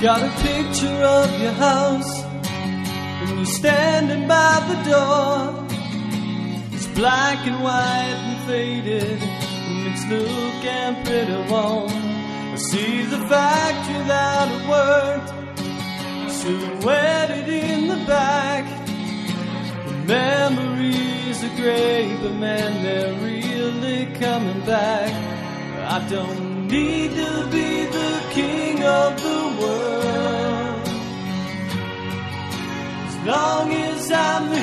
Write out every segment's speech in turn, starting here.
Got a picture of your house, and you're standing by the door. It's black and white and faded, and it's looking pretty warm. I see the factory that it worked, silhouetted in the back. The memories are great, but man, they're really coming back. I don't need to be the king of the as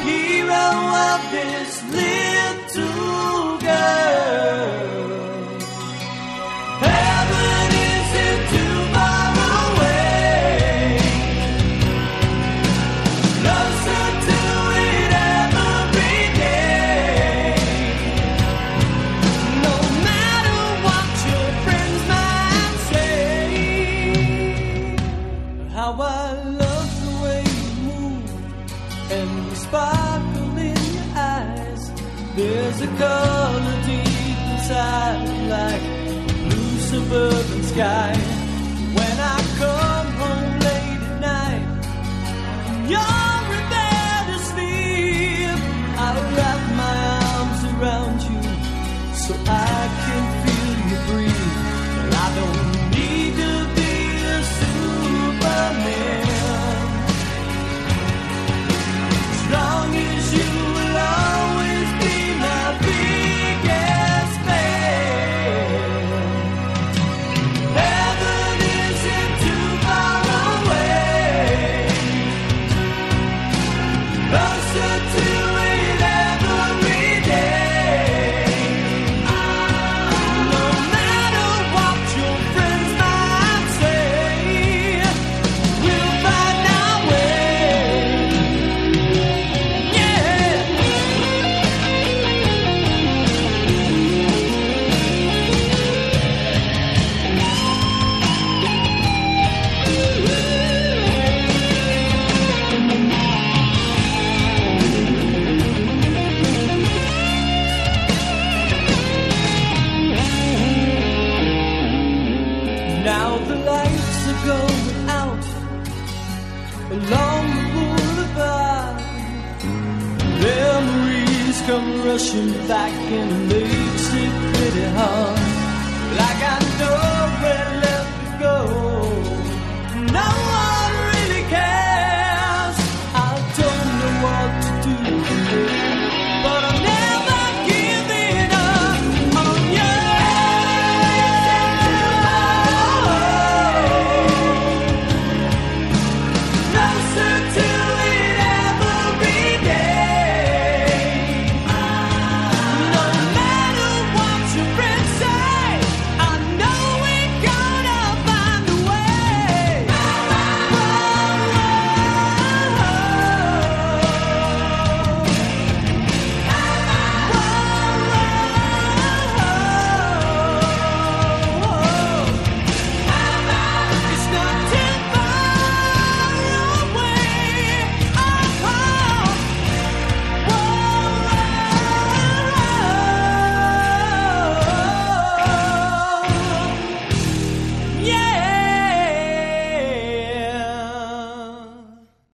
There's a color deep inside, like blue suburban sky. Now the lights are going out along the boulevard. Memories come rushing back and it makes it pretty hard. Like I